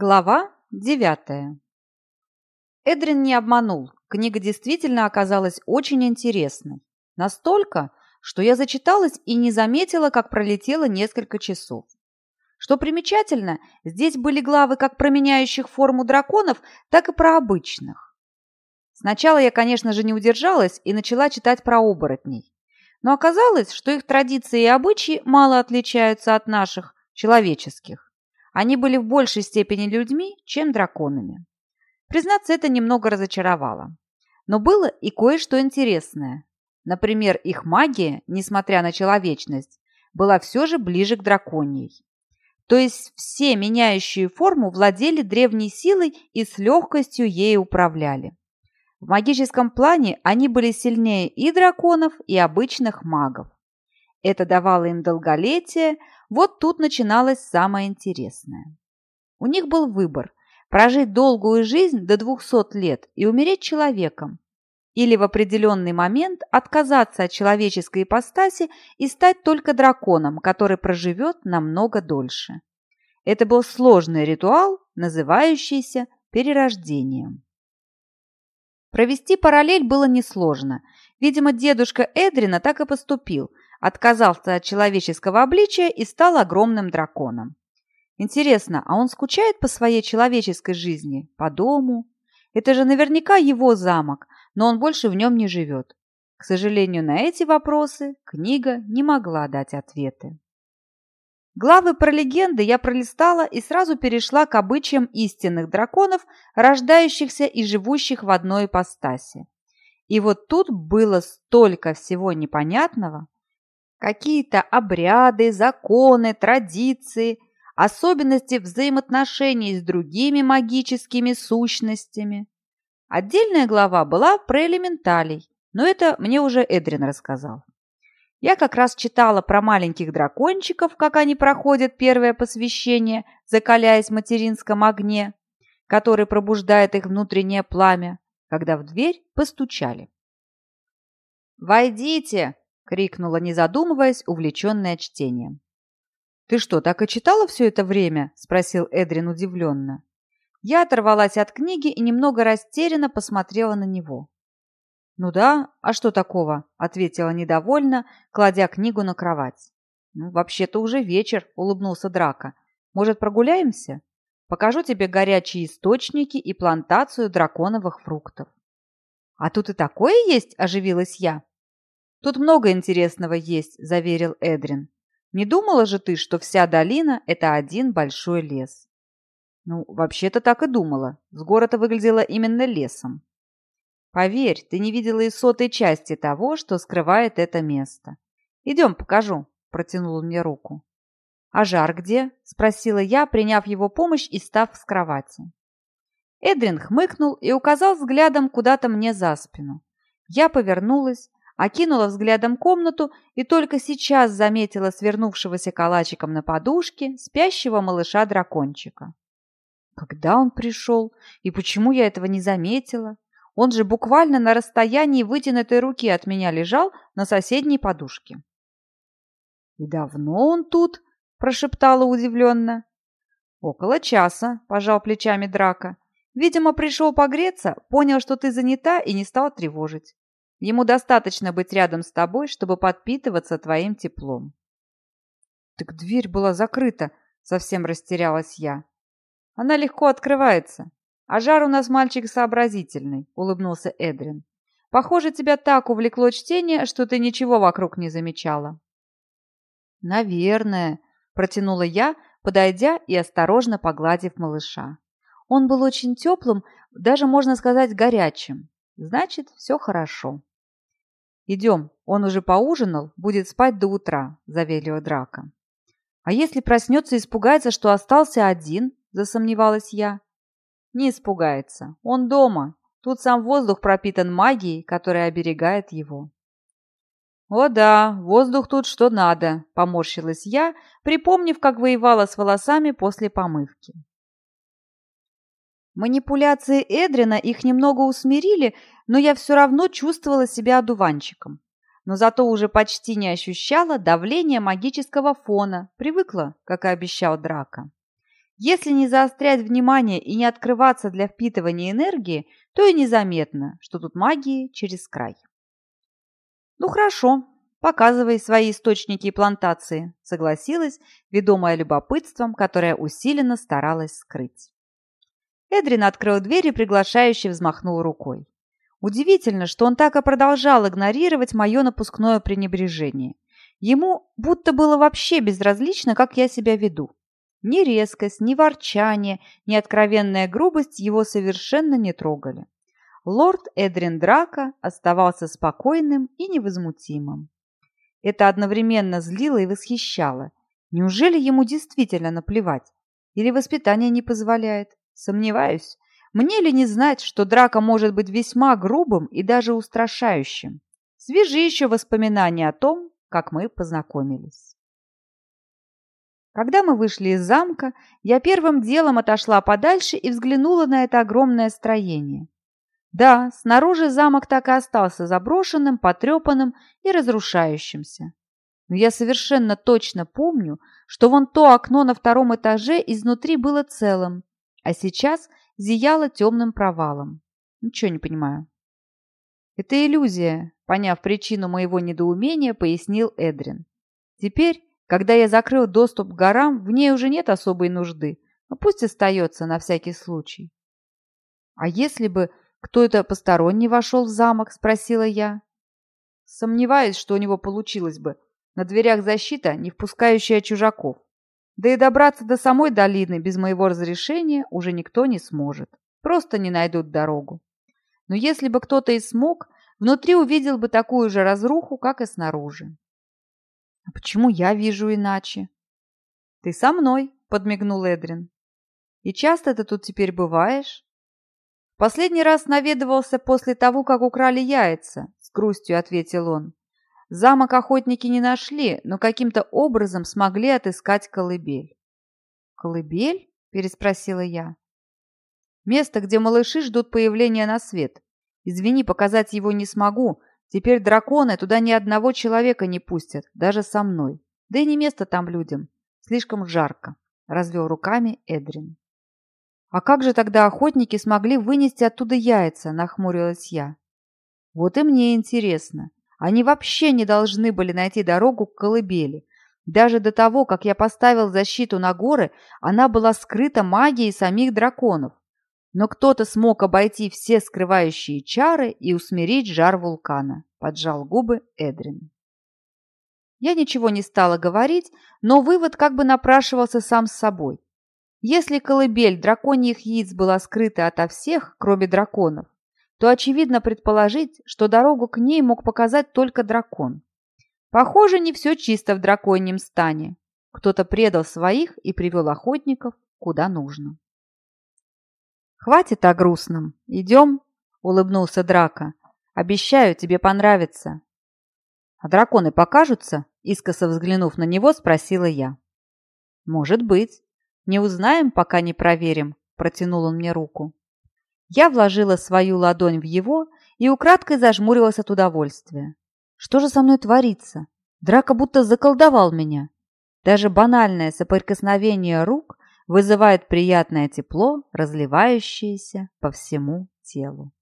Глава девятая. Эдрин не обманул. Книга действительно оказалась очень интересной. Настолько, что я зачиталась и не заметила, как пролетело несколько часов. Что примечательно, здесь были главы как про меняющих форму драконов, так и про обычных. Сначала я, конечно же, не удержалась и начала читать про оборотней. Но оказалось, что их традиции и обычаи мало отличаются от наших, человеческих. Они были в большей степени людьми, чем драконами. Признаться, это немного разочаровало. Но было и кое-что интересное. Например, их магия, несмотря на человечность, была все же ближе к драконьей. То есть все меняющие форму владели древней силой и с легкостью ей управляли. В магическом плане они были сильнее и драконов, и обычных магов. Это давало им долголетие, вот тут начиналось самое интересное. У них был выбор – прожить долгую жизнь до 200 лет и умереть человеком, или в определенный момент отказаться от человеческой ипостаси и стать только драконом, который проживет намного дольше. Это был сложный ритуал, называющийся перерождением. Провести параллель было несложно. Видимо, дедушка Эдрина так и поступил – отказался от человеческого обличия и стал огромным драконом. Интересно, а он скучает по своей человеческой жизни, по дому? Это же наверняка его замок, но он больше в нем не живет. К сожалению, на эти вопросы книга не могла дать ответы. Главы про легенды я пролистала и сразу перешла к обычаям истинных драконов, рождающихся и живущих в одной ипостаси. И вот тут было столько всего непонятного, Какие-то обряды, законы, традиции, особенности взаимоотношений с другими магическими сущностями. Отдельная глава была про элементалей, но это мне уже Эдрин рассказал. Я как раз читала про маленьких дракончиков, как они проходят первое посвящение, закаляясь в материнском огне, который пробуждает их внутреннее пламя, когда в дверь постучали. «Войдите!» Крикнула, не задумываясь, увлеченная чтением. «Ты что, так и читала все это время?» – спросил Эдрин удивленно. Я оторвалась от книги и немного растерянно посмотрела на него. «Ну да, а что такого?» – ответила недовольно, кладя книгу на кровать. «Ну, вообще-то уже вечер», – улыбнулся Драка. «Может, прогуляемся? Покажу тебе горячие источники и плантацию драконовых фруктов». «А тут и такое есть?» – оживилась я. «Тут много интересного есть», – заверил Эдрин. «Не думала же ты, что вся долина – это один большой лес?» «Ну, вообще-то так и думала. С города выглядело именно лесом». «Поверь, ты не видела и сотой части того, что скрывает это место. Идем, покажу», – протянул мне руку. «А жар где?» – спросила я, приняв его помощь и став с кровати. Эдрин хмыкнул и указал взглядом куда-то мне за спину. Я повернулась, окинула взглядом комнату и только сейчас заметила свернувшегося калачиком на подушке спящего малыша-дракончика. Когда он пришел и почему я этого не заметила? Он же буквально на расстоянии вытянутой руки от меня лежал на соседней подушке. «И давно он тут?» – прошептала удивленно. «Около часа», – пожал плечами Драка. «Видимо, пришел погреться, понял, что ты занята и не стал тревожить. Ему достаточно быть рядом с тобой, чтобы подпитываться твоим теплом. Так дверь была закрыта, совсем растерялась я. Она легко открывается. А жар у нас мальчик сообразительный, улыбнулся Эдрин. Похоже, тебя так увлекло чтение, что ты ничего вокруг не замечала. Наверное, протянула я, подойдя и осторожно погладив малыша. Он был очень теплым, даже, можно сказать, горячим. Значит, все хорошо. «Идем, он уже поужинал, будет спать до утра», – заверила Драка. «А если проснется и испугается, что остался один?» – засомневалась я. «Не испугается. Он дома. Тут сам воздух пропитан магией, которая оберегает его». «О да, воздух тут что надо», – поморщилась я, припомнив, как воевала с волосами после помывки. Манипуляции Эдрина их немного усмирили, но я все равно чувствовала себя одуванчиком. Но зато уже почти не ощущала давления магического фона, привыкла, как и обещал Драка. Если не заострять внимание и не открываться для впитывания энергии, то и незаметно, что тут магии через край. «Ну хорошо, показывай свои источники и плантации», согласилась, ведомая любопытством, которое усиленно старалась скрыть. Эдрин открыл дверь и приглашающе взмахнул рукой. Удивительно, что он так и продолжал игнорировать мое напускное пренебрежение. Ему будто было вообще безразлично, как я себя веду. Ни резкость, ни ворчание, ни откровенная грубость его совершенно не трогали. Лорд Эдрин Драка оставался спокойным и невозмутимым. Это одновременно злило и восхищало. Неужели ему действительно наплевать? Или воспитание не позволяет? Сомневаюсь. Мне ли не знать, что драка может быть весьма грубым и даже устрашающим? Свежи еще воспоминания о том, как мы познакомились. Когда мы вышли из замка, я первым делом отошла подальше и взглянула на это огромное строение. Да, снаружи замок так и остался заброшенным, потрепанным и разрушающимся. Но я совершенно точно помню, что вон то окно на втором этаже изнутри было целым, а сейчас зияло темным провалом. Ничего не понимаю. Это иллюзия, поняв причину моего недоумения, пояснил Эдрин. Теперь, когда я закрыл доступ к горам, в ней уже нет особой нужды, но пусть остается на всякий случай. А если бы кто-то посторонний вошел в замок, спросила я. Сомневаюсь, что у него получилось бы. На дверях защита, не впускающая чужаков. Да и добраться до самой долины без моего разрешения уже никто не сможет. Просто не найдут дорогу. Но если бы кто-то и смог, внутри увидел бы такую же разруху, как и снаружи. А почему я вижу иначе? Ты со мной, подмигнул Эдрин. И часто ты тут теперь бываешь? Последний раз наведывался после того, как украли яйца, с грустью ответил он. Замок охотники не нашли, но каким-то образом смогли отыскать колыбель. «Колыбель?» – переспросила я. «Место, где малыши ждут появления на свет. Извини, показать его не смогу. Теперь драконы туда ни одного человека не пустят, даже со мной. Да и не место там людям. Слишком жарко», – развел руками Эдрин. «А как же тогда охотники смогли вынести оттуда яйца?» – нахмурилась я. «Вот и мне интересно. Они вообще не должны были найти дорогу к колыбели. Даже до того, как я поставил защиту на горы, она была скрыта магией самих драконов. Но кто-то смог обойти все скрывающие чары и усмирить жар вулкана, поджал губы Эдрин. Я ничего не стала говорить, но вывод как бы напрашивался сам с собой. Если колыбель драконьих яиц была скрыта ото всех, кроме драконов, то очевидно предположить, что дорогу к ней мог показать только дракон. Похоже, не все чисто в драконьем стане. Кто-то предал своих и привел охотников куда нужно. «Хватит о грустном. Идем?» — улыбнулся Драка. «Обещаю, тебе понравится». «А драконы покажутся?» — искоса взглянув на него, спросила я. «Может быть. Не узнаем, пока не проверим», — протянул он мне руку. Я вложила свою ладонь в его и украдкой зажмурилась от удовольствия. Что же со мной творится? Драка будто заколдовал меня. Даже банальное соприкосновение рук вызывает приятное тепло, разливающееся по всему телу.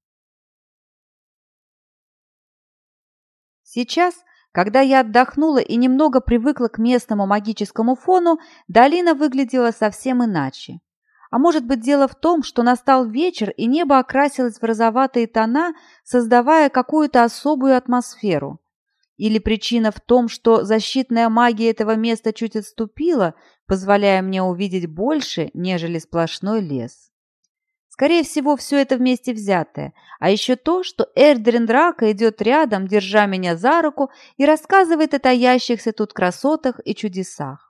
Сейчас, когда я отдохнула и немного привыкла к местному магическому фону, долина выглядела совсем иначе. А может быть, дело в том, что настал вечер, и небо окрасилось в розоватые тона, создавая какую-то особую атмосферу. Или причина в том, что защитная магия этого места чуть отступила, позволяя мне увидеть больше, нежели сплошной лес. Скорее всего, все это вместе взятое. А еще то, что Эрдрин Драка идет рядом, держа меня за руку и рассказывает о таящихся тут красотах и чудесах.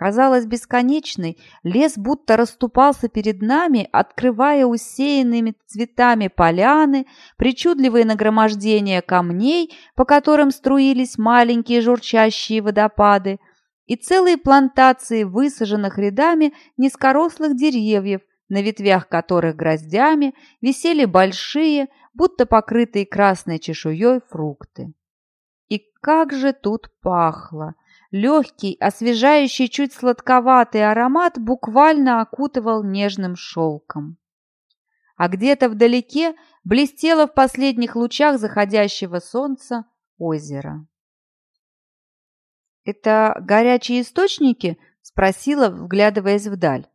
Казалось бесконечной, лес будто расступался перед нами, открывая усеянными цветами поляны, причудливые нагромождения камней, по которым струились маленькие журчащие водопады, и целые плантации высаженных рядами низкорослых деревьев, на ветвях которых гроздями висели большие, будто покрытые красной чешуей фрукты. И как же тут пахло! Легкий, освежающий, чуть сладковатый аромат буквально окутывал нежным шелком. А где-то вдалеке блестело в последних лучах заходящего солнца озеро. «Это горячие источники?» – спросила, вглядываясь вдаль.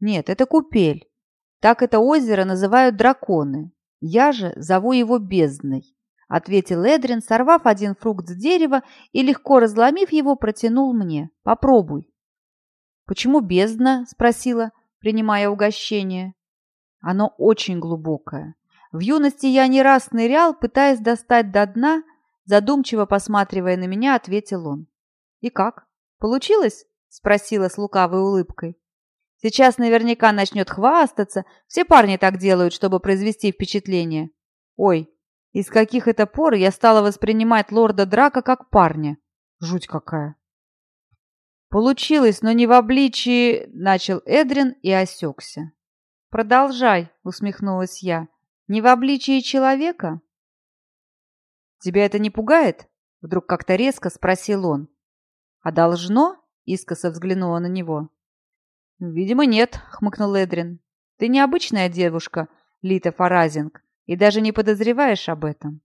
«Нет, это купель. Так это озеро называют драконы. Я же зову его бездной», – ответил Эдрин, сорвав один фрукт с дерева и, легко разломив его, протянул мне. «Попробуй». «Почему бездна?» – спросила, принимая угощение. «Оно очень глубокое. В юности я не раз нырял, пытаясь достать до дна, задумчиво посматривая на меня, ответил он. «И как? Получилось?» – спросила с лукавой улыбкой. «Сейчас наверняка начнет хвастаться. Все парни так делают, чтобы произвести впечатление. Ой, из каких это пор я стала воспринимать лорда Драка как парня? Жуть какая!» «Получилось, но не в обличии...» – начал Эдрин и осекся. «Продолжай», – усмехнулась я. «Не в обличии человека?» «Тебя это не пугает?» – вдруг как-то резко спросил он. «А должно?» — искоса взглянула на него. «Видимо, нет», — хмыкнул Эдрин. «Ты необычная девушка, Лита Фаразинг, и даже не подозреваешь об этом».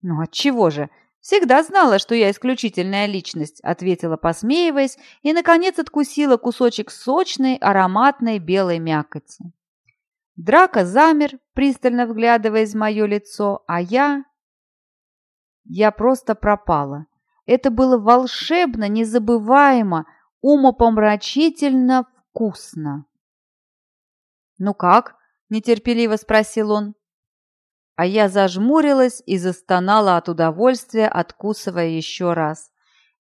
«Ну отчего же? Всегда знала, что я исключительная личность», — ответила, посмеиваясь, и, наконец, откусила кусочек сочной, ароматной белой мякоти. Драка замер, пристально вглядываясь в мое лицо, а я... Я просто пропала. Это было волшебно, незабываемо, умопомрачительно вкусно. «Ну как?» – нетерпеливо спросил он. А я зажмурилась и застонала от удовольствия, откусывая еще раз.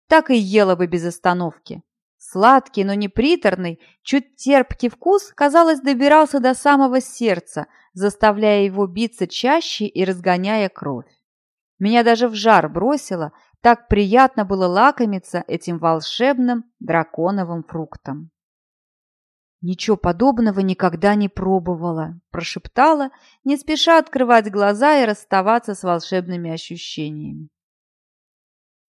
Так и ела бы без остановки. Сладкий, но не приторный, чуть терпкий вкус, казалось, добирался до самого сердца, заставляя его биться чаще и разгоняя кровь. Меня даже в жар бросило, так приятно было лакомиться этим волшебным драконовым фруктом. «Ничего подобного никогда не пробовала», – прошептала, не спеша открывать глаза и расставаться с волшебными ощущениями.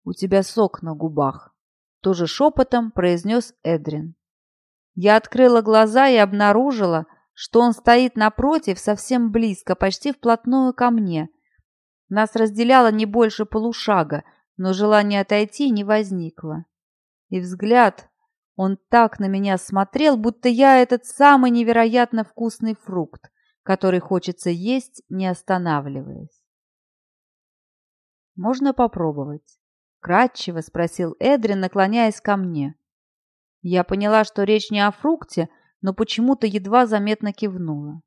«У тебя сок на губах», – тоже шепотом произнес Эдрин. Я открыла глаза и обнаружила, что он стоит напротив, совсем близко, почти вплотную ко мне. Нас разделяло не больше полушага – но желания отойти не возникло. И взгляд, он так на меня смотрел, будто я этот самый невероятно вкусный фрукт, который хочется есть, не останавливаясь. «Можно попробовать?» — кратчево спросил Эдрин, наклоняясь ко мне. Я поняла, что речь не о фрукте, но почему-то едва заметно кивнула.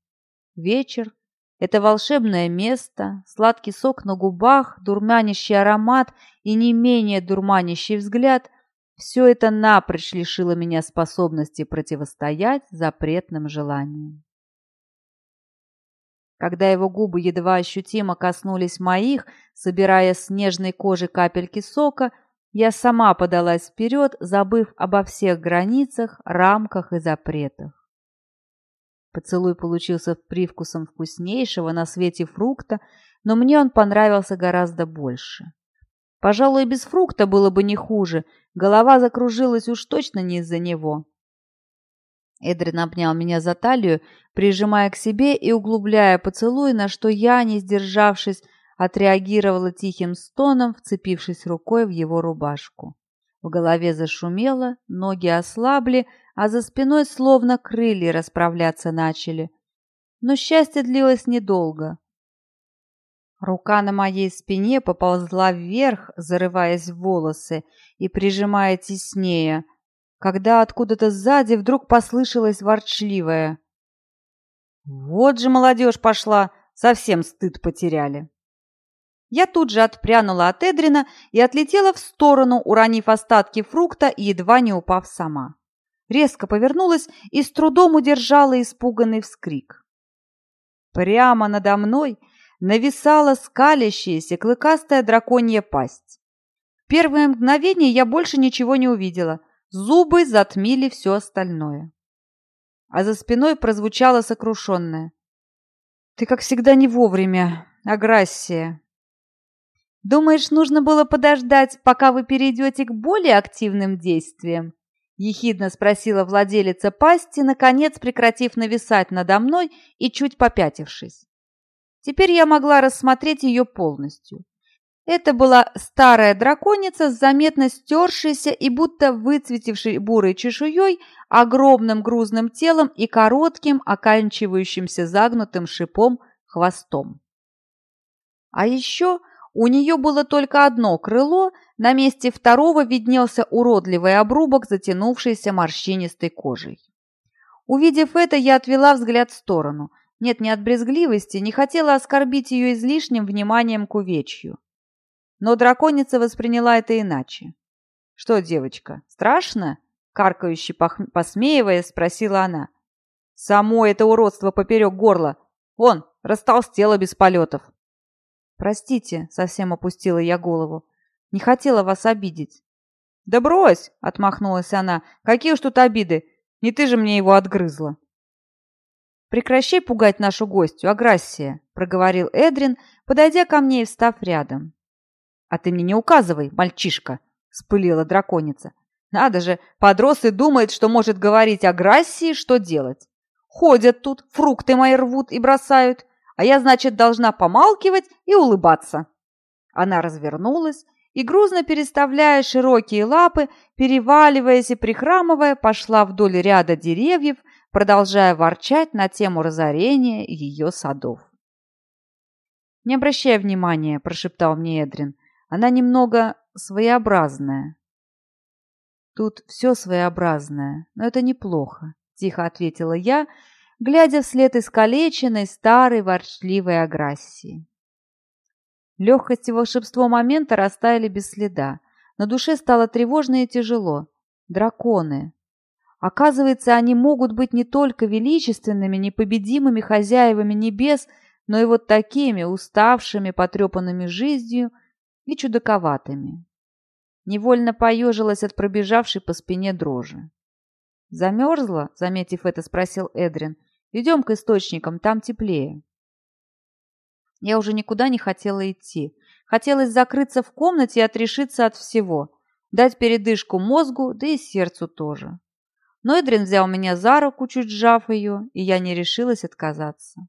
Вечер, это волшебное место, сладкий сок на губах, дурманящий аромат и не менее дурманящий взгляд – все это напрочь лишило меня способности противостоять запретным желаниям. Когда его губы едва ощутимо коснулись моих, собирая с нежной кожи капельки сока, я сама подалась вперед, забыв обо всех границах, рамках и запретах. Поцелуй получился привкусом вкуснейшего на свете фрукта, но мне он понравился гораздо больше. Пожалуй, без фрукта было бы не хуже, голова закружилась уж точно не из-за него. Эдрин обнял меня за талию, прижимая к себе и углубляя поцелуй, на что я, не сдержавшись, отреагировала тихим стоном, вцепившись рукой в его рубашку. В голове зашумело, ноги ослабли, а за спиной словно крылья расправляться начали. Но счастье длилось недолго. Рука на моей спине поползла вверх, зарываясь в волосы и прижимая теснее, когда откуда-то сзади вдруг послышалось ворчливое. «Вот же молодежь пошла! Совсем стыд потеряли!» Я тут же отпрянула от Эдрина и отлетела в сторону, уронив остатки фрукта и едва не упав сама. Резко повернулась и с трудом удержала испуганный вскрик. Прямо надо мной нависала скалящаяся клыкастая драконья пасть. В первое мгновение я больше ничего не увидела. Зубы затмили все остальное. А за спиной прозвучало сокрушенное. «Ты, как всегда, не вовремя. Аграссия». Думаешь, нужно было подождать, пока вы перейдете к более активным действиям? Ехидно спросила владелица пасти, наконец прекратив нависать надо мной и чуть попятившись. Теперь я могла рассмотреть ее полностью. Это была старая драконица с заметно стершейся и будто выцветившей бурой чешуей, огромным грузным телом и коротким, оканчивающимся загнутым шипом хвостом. А еще у нее было только одно крыло, на месте второго виднелся уродливый обрубок, затянувшийся морщинистой кожей. Увидев это, я отвела взгляд в сторону. Нет, не от брезгливости, не хотела оскорбить ее излишним вниманием к увечью. Но драконица восприняла это иначе. «Что, девочка, страшно?» — каркающе посмеиваясь, спросила она. «Само это уродство поперек горла. Вон, растолстело без полетов». «Простите», — совсем опустила я голову. «Не хотела вас обидеть». «Да брось!» — отмахнулась она. «Какие уж тут обиды! Не ты же мне его отгрызла!» «Прекращай пугать нашу гостью, Аграссия», — проговорил Эдрин, подойдя ко мне и встав рядом. «А ты мне не указывай, мальчишка!» — спылила драконица. «Надо же, подрос и думает, что может говорить о Грассии, что делать. Ходят тут, фрукты мои рвут и бросают а я, значит, должна помалкивать и улыбаться. Она развернулась и, грузно переставляя широкие лапы, переваливаясь и прихрамывая, пошла вдоль ряда деревьев, продолжая ворчать на тему разорения ее садов. «Не обращай внимания», – прошептал мне Эдрин. «Она немного своеобразная». «Тут все своеобразное, но это неплохо», – тихо ответила я, – глядя вслед искалеченной старой ворчливой агрессии. Легкость и волшебство момента растаяли без следа. На душе стало тревожно и тяжело. Драконы. Оказывается, они могут быть не только величественными, непобедимыми хозяевами небес, но и вот такими, уставшими, потрепанными жизнью и чудаковатыми. Невольно поежилась от пробежавшей по спине дрожи. «Замерзла?» — заметив это, спросил Эдрин. Идем к источникам, там теплее. Я уже никуда не хотела идти. Хотелось закрыться в комнате и отрешиться от всего. Дать передышку мозгу, да и сердцу тоже. Но Эдрин взял меня за руку, чуть сжав ее, и я не решилась отказаться.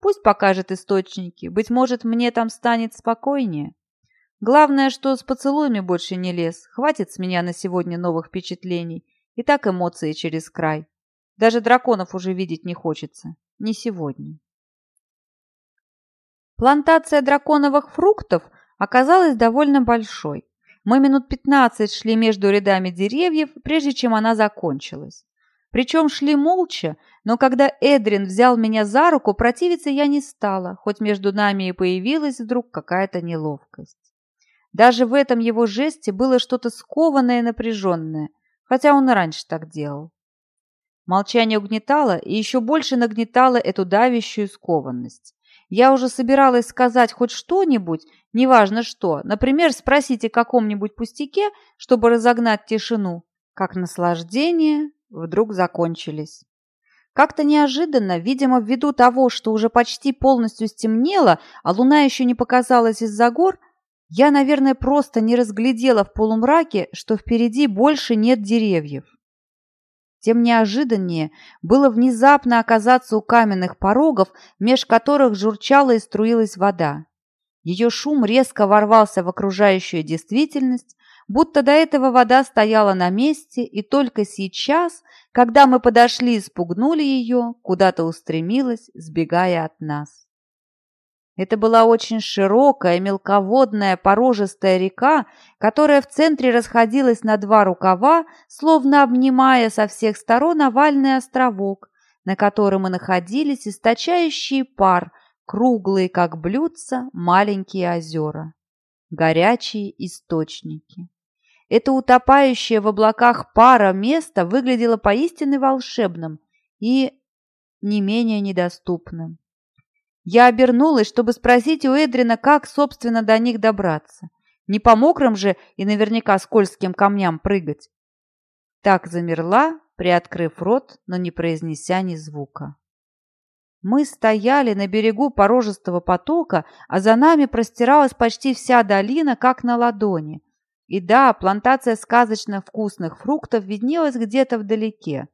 Пусть покажет источники, быть может, мне там станет спокойнее. Главное, что с поцелуями больше не лез. Хватит с меня на сегодня новых впечатлений. И так эмоции через край. Даже драконов уже видеть не хочется. Не сегодня. Плантация драконовых фруктов оказалась довольно большой. Мы минут пятнадцать шли между рядами деревьев, прежде чем она закончилась. Причем шли молча, но когда Эдрин взял меня за руку, противиться я не стала, хоть между нами и появилась вдруг какая-то неловкость. Даже в этом его жесте было что-то скованное и напряженное, хотя он и раньше так делал. Молчание угнетало и еще больше нагнетало эту давящую скованность. Я уже собиралась сказать хоть что-нибудь, неважно что, например, спросить о каком-нибудь пустяке, чтобы разогнать тишину, как наслаждение вдруг закончились. Как-то неожиданно, видимо, ввиду того, что уже почти полностью стемнело, а луна еще не показалась из-за гор, я, наверное, просто не разглядела в полумраке, что впереди больше нет деревьев. Тем неожиданнее было внезапно оказаться у каменных порогов, меж которых журчала и струилась вода. Ее шум резко ворвался в окружающую действительность, будто до этого вода стояла на месте, и только сейчас, когда мы подошли и спугнули ее, куда-то устремилась, сбегая от нас. Это была очень широкая, мелководная, порожистая река, которая в центре расходилась на два рукава, словно обнимая со всех сторон овальный островок, на котором и находились источающие пар, круглые, как блюдца, маленькие озера. Горячие источники. Это утопающее в облаках пара место выглядело поистине волшебным и не менее недоступным. Я обернулась, чтобы спросить у Эдрина, как, собственно, до них добраться. Не по мокрым же и наверняка скользким камням прыгать. Так замерла, приоткрыв рот, но не произнеся ни звука. Мы стояли на берегу порожистого потока, а за нами простиралась почти вся долина, как на ладони. И да, плантация сказочно вкусных фруктов виднелась где-то вдалеке.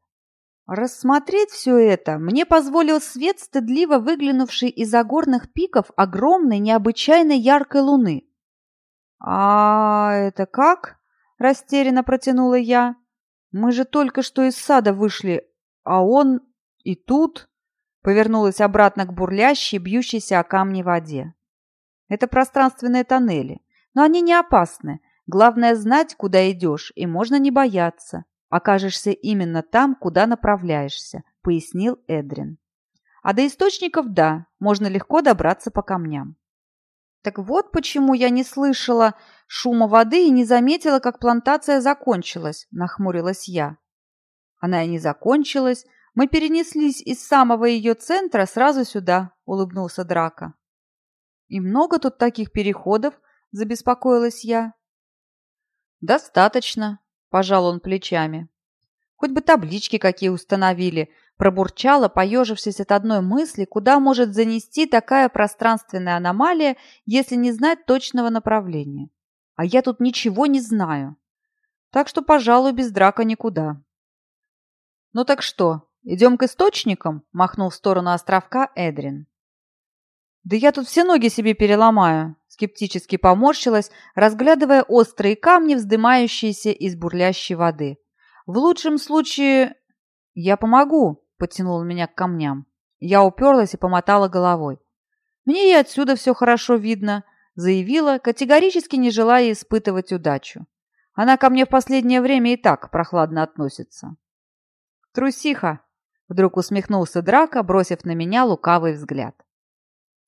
Рассмотреть все это мне позволил свет, стыдливо выглянувший из-за горных пиков огромной, необычайно яркой луны. «А это как?» – растерянно протянула я. «Мы же только что из сада вышли, а он и тут...» Повернулась обратно к бурлящей, бьющейся о камни воде. Это пространственные тоннели, но они не опасны. Главное знать, куда идешь, и можно не бояться. Окажешься именно там, куда направляешься, пояснил Эдрин. А до источников, да, можно легко добраться по камням. Так вот почему я не слышала шума воды и не заметила, как плантация закончилась, нахмурилась я. Она и не закончилась, мы перенеслись из самого ее центра сразу сюда, улыбнулся Драка. И много тут таких переходов, забеспокоилась я. Достаточно, пожал он плечами. Хоть бы таблички какие установили, пробурчала, поежившись от одной мысли, куда может занести такая пространственная аномалия, если не знать точного направления. А я тут ничего не знаю. Так что, пожалуй, без драка никуда. Ну так что, «Идем к источникам?» – махнул в сторону островка Эдрин. «Да я тут все ноги себе переломаю», – скептически поморщилась, разглядывая острые камни, вздымающиеся из бурлящей воды. «В лучшем случае...» «Я помогу», – подтянул меня к камням. Я уперлась и помотала головой. «Мне и отсюда все хорошо видно», – заявила, категорически не желая испытывать удачу. Она ко мне в последнее время и так прохладно относится. «Трусиха!» Вдруг усмехнулся Драка, бросив на меня лукавый взгляд.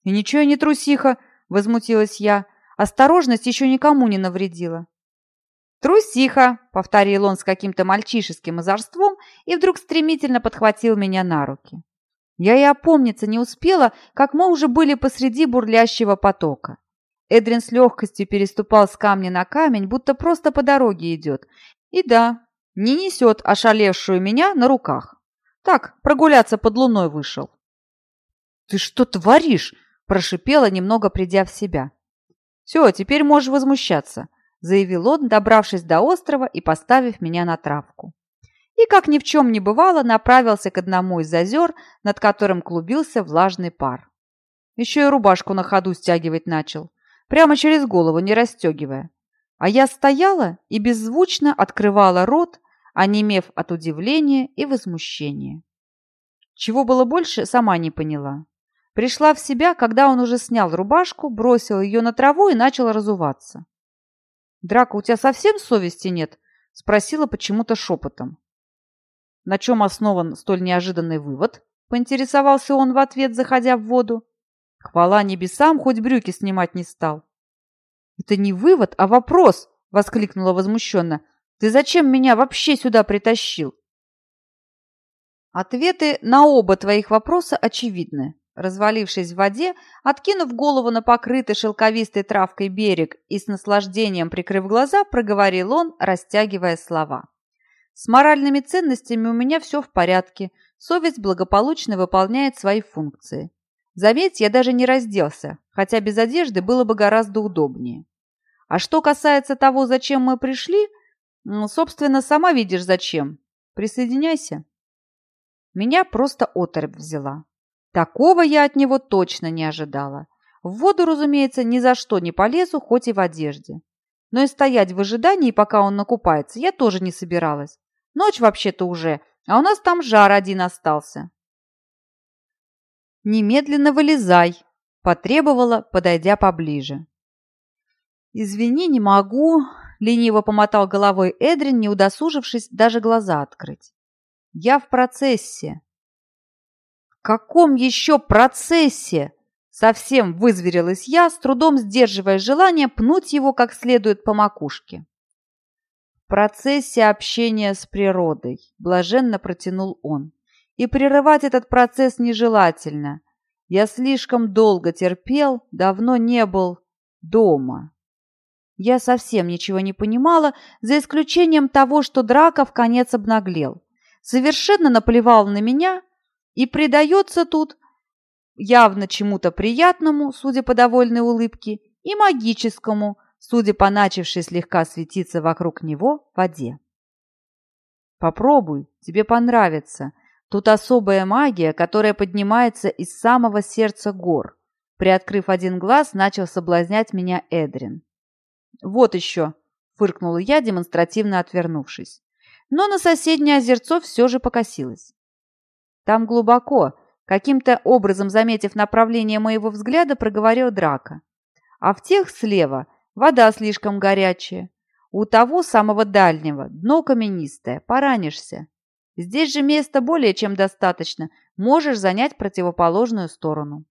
«И ничего я не трусиха!» — возмутилась я. «Осторожность еще никому не навредила». «Трусиха!» — повторил он с каким-то мальчишеским озорством и вдруг стремительно подхватил меня на руки. Я и опомниться не успела, как мы уже были посреди бурлящего потока. Эдрин с легкостью переступал с камня на камень, будто просто по дороге идет. И да, не несет ошалевшую меня на руках. Так, прогуляться под луной вышел. «Ты что творишь?» – прошипела, немного придя в себя. «Все, теперь можешь возмущаться», – заявил он, добравшись до острова и поставив меня на травку. И, как ни в чем не бывало, направился к одному из озер, над которым клубился влажный пар. Еще и рубашку на ходу стягивать начал, прямо через голову, не расстегивая. А я стояла и беззвучно открывала рот, онемев от удивления и возмущения. Чего было больше, сама не поняла. Пришла в себя, когда он уже снял рубашку, бросил ее на траву и начал разуваться. «Драка, у тебя совсем совести нет?» – спросила почему-то шепотом. На чем основан столь неожиданный вывод? Поинтересовался он в ответ, заходя в воду. Хвала небесам, хоть брюки снимать не стал. «Это не вывод, а вопрос!» – воскликнула возмущенно. Ты зачем меня вообще сюда притащил?» Ответы на оба твоих вопроса очевидны. Развалившись в воде, откинув голову на покрытый шелковистой травкой берег и с наслаждением прикрыв глаза, проговорил он, растягивая слова. «С моральными ценностями у меня все в порядке, совесть благополучно выполняет свои функции. Заметь, я даже не разделся, хотя без одежды было бы гораздо удобнее. А что касается того, зачем мы пришли – ну, собственно, сама видишь зачем. Присоединяйся. Меня просто оторопь взяла. Такого я от него точно не ожидала. В воду, разумеется, ни за что не полезу, хоть и в одежде. Но и стоять в ожидании, пока он накупается, я тоже не собиралась. Ночь вообще-то уже, а у нас там жар один остался. «Немедленно вылезай», – потребовала, подойдя поближе. «Извини, не могу», Лениво помотал головой Эдрин, не удосужившись даже глаза открыть. «Я в процессе». «В каком еще процессе?» Совсем вызверилась я, с трудом сдерживая желание пнуть его как следует по макушке. «В процессе общения с природой», — блаженно протянул он. «И прерывать этот процесс нежелательно. Я слишком долго терпел, давно не был дома». Я совсем ничего не понимала, за исключением того, что Драка в конец обнаглел. Совершенно наплевал на меня и предается тут, явно чему-то приятному, судя по довольной улыбке, и магическому, судя по начавшей слегка светиться вокруг него воде. «Попробуй, тебе понравится. Тут особая магия, которая поднимается из самого сердца гор». Приоткрыв один глаз, начал соблазнять меня Эдрин. «Вот еще!» — фыркнула я, демонстративно отвернувшись. Но на соседнее озерцо все же покосилась. Там глубоко, каким-то образом заметив направление моего взгляда, проговорил Драка. А в тех слева вода слишком горячая. У того самого дальнего дно каменистое, поранишься. Здесь же места более чем достаточно, можешь занять противоположную сторону.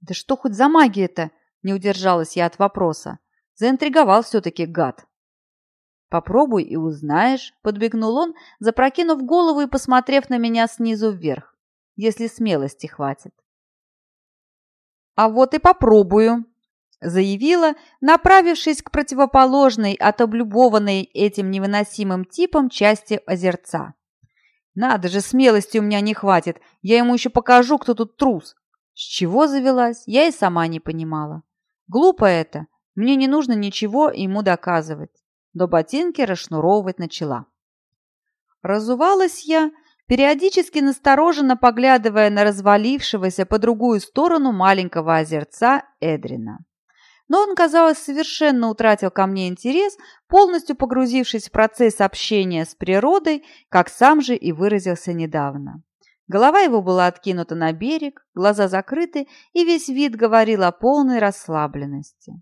«Да что хоть за магия-то?» – не удержалась я от вопроса. Заинтриговал все-таки гад. «Попробуй и узнаешь», – подбегнул он, запрокинув голову и посмотрев на меня снизу вверх, если смелости хватит. «А вот и попробую», – заявила, направившись к противоположной от облюбованной этим невыносимым типом части озерца. «Надо же, смелости у меня не хватит, я ему еще покажу, кто тут трус». С чего завелась, я и сама не понимала. Глупо это, мне не нужно ничего ему доказывать. До ботинки расшнуровывать начала. Разувалась я, периодически настороженно поглядывая на развалившегося по другую сторону маленького озерца Эдрина. Но он, казалось, совершенно утратил ко мне интерес, полностью погрузившись в процесс общения с природой, как сам же и выразился недавно. Голова его была откинута на берег, глаза закрыты, и весь вид говорил о полной расслабленности.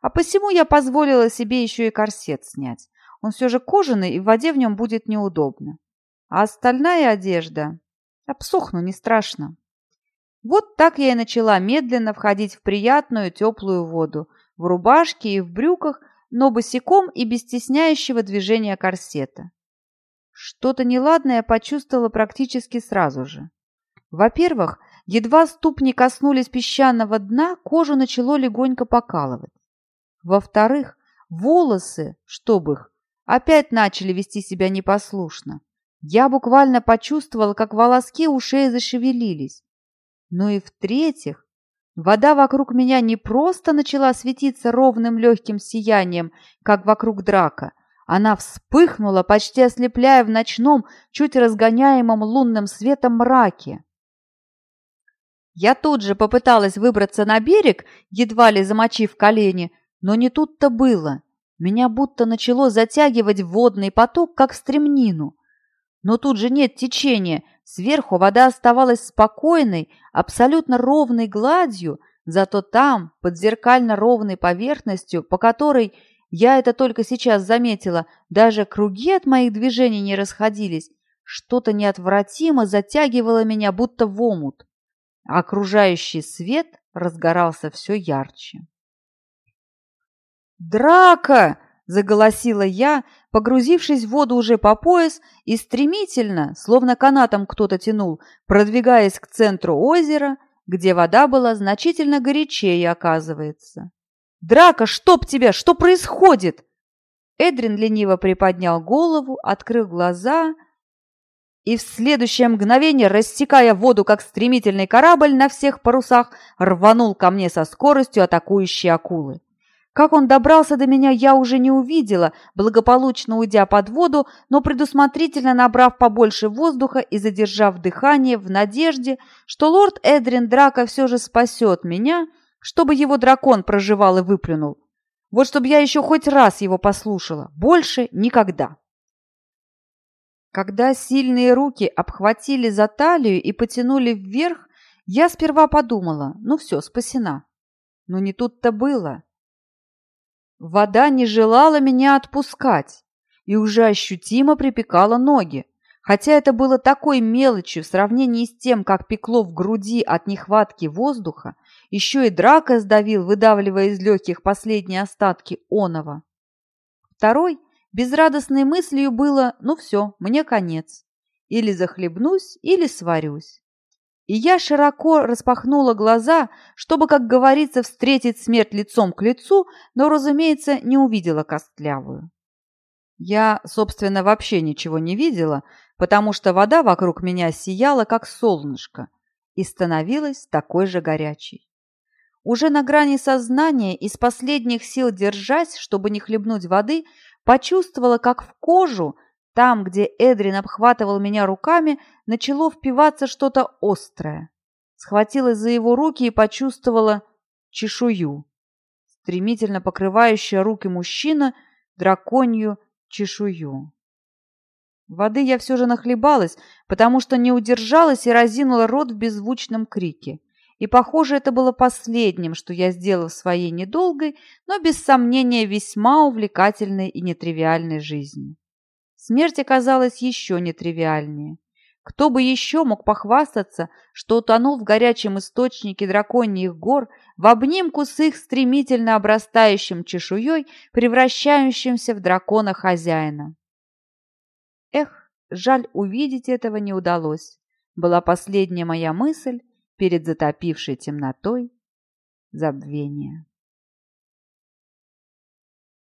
А посему я позволила себе еще и корсет снять. Он все же кожаный, и в воде в нем будет неудобно. А остальная одежда... Обсохну, не страшно. Вот так я и начала медленно входить в приятную теплую воду, в рубашке и в брюках, но босиком и без стесняющего движения корсета. Что-то неладное почувствовала практически сразу же. Во-первых, едва ступни коснулись песчаного дна, кожу начало легонько покалывать. Во-вторых, волосы, чтоб их, опять начали вести себя непослушно. Я буквально почувствовала, как волоски ушей зашевелились. Ну и в-третьих, вода вокруг меня не просто начала светиться ровным легким сиянием, как вокруг драка. Она вспыхнула, почти ослепляя в ночном, чуть разгоняемом лунным светом мраке. Я тут же попыталась выбраться на берег, едва ли замочив колени, но не тут-то было. Меня будто начало затягивать в водный поток, как стремнину. Но тут же нет течения. Сверху вода оставалась спокойной, абсолютно ровной гладью, зато там, под зеркально ровной поверхностью, по которой, я это только сейчас заметила, даже круги от моих движений не расходились, что-то неотвратимо затягивало меня, будто в омут. А окружающий свет разгорался все ярче. «Драка!» – заголосила я, погрузившись в воду уже по пояс и стремительно, словно канатом кто-то тянул, продвигаясь к центру озера, где вода была значительно горячее, оказывается. «Драка, чтоб тебя! Что происходит?» Эдрин лениво приподнял голову, открыл глаза и в следующее мгновение, рассекая воду, как стремительный корабль на всех парусах, рванул ко мне со скоростью атакующей акулы. Как он добрался до меня, я уже не увидела, благополучно уйдя под воду, но предусмотрительно набрав побольше воздуха и задержав дыхание в надежде, что лорд Эдрин Драка все же спасет меня, чтобы его дракон проживал и выплюнул. Вот чтобы я еще хоть раз его послушала. Больше никогда. Когда сильные руки обхватили за талию и потянули вверх, я сперва подумала, ну все, спасена. Но не тут-то было. Вода не желала меня отпускать и уже ощутимо припекала ноги. Хотя это было такой мелочью в сравнении с тем, как пекло в груди от нехватки воздуха, еще и драка сдавил, выдавливая из легких последние остатки оного. Второй безрадостной мыслью было «ну все, мне конец». Или захлебнусь, или сварюсь. И я широко распахнула глаза, чтобы, как говорится, встретить смерть лицом к лицу, но, разумеется, не увидела костлявую. Я, собственно, вообще ничего не видела, потому что вода вокруг меня сияла, как солнышко, и становилась такой же горячей. Уже на грани сознания, из последних сил держась, чтобы не хлебнуть воды, почувствовала, как в кожу, там, где Эдрин обхватывал меня руками, начало впиваться что-то острое. Схватилась за его руки и почувствовала чешую, стремительно покрывающая руки мужчины драконью чешую. Воды я все же нахлебалась, потому что не удержалась и разинула рот в беззвучном крике. И, похоже, это было последним, что я сделала в своей недолгой, но, без сомнения, весьма увлекательной и нетривиальной жизни. Смерть оказалась еще нетривиальнее. Кто бы еще мог похвастаться, что утонул в горячем источнике драконьих гор в обнимку с их стремительно обрастающим чешуей, превращающимся в дракона хозяина? Эх, жаль, увидеть этого не удалось. Была последняя моя мысль перед затопившей темнотой забвения.